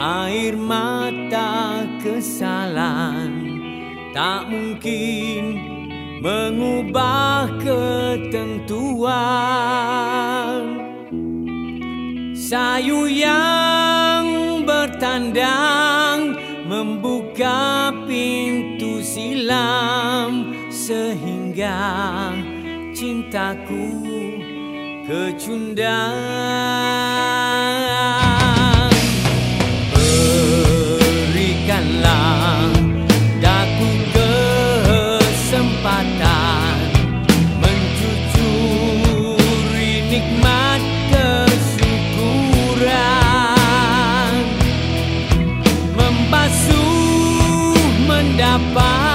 Air mata kesalahan tak mungkin mengubah ketentuan. Sayu yang bertandang membuka pintu silam Sehingga cintaku kecundang. bye.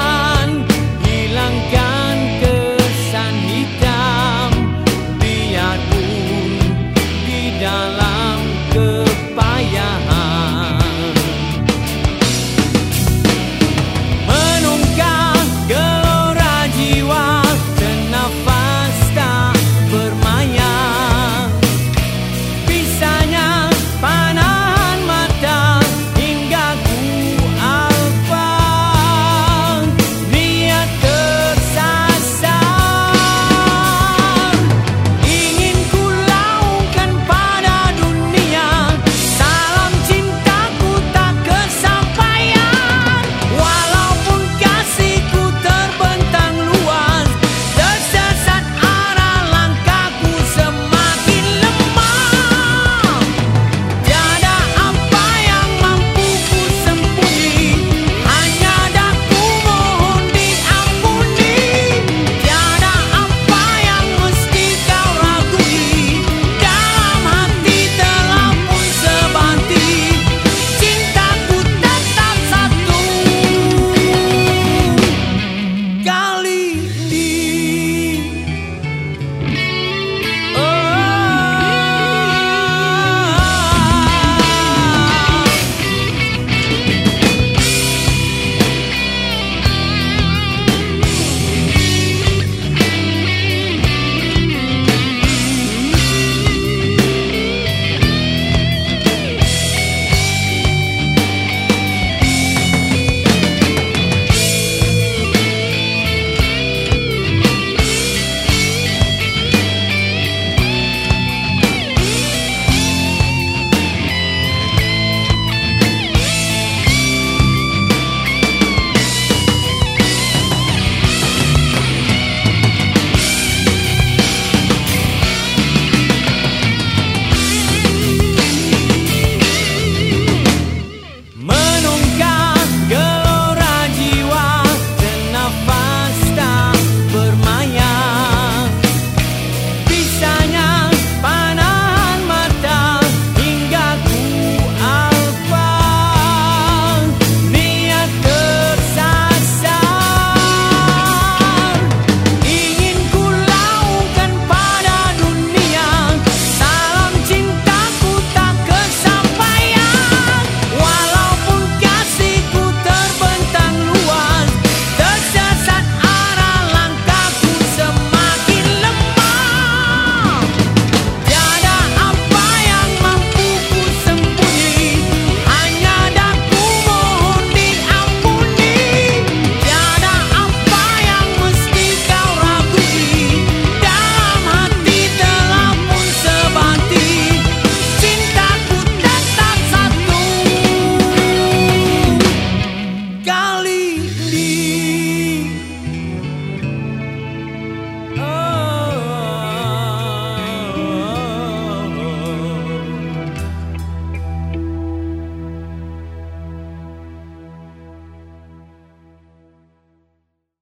咖喱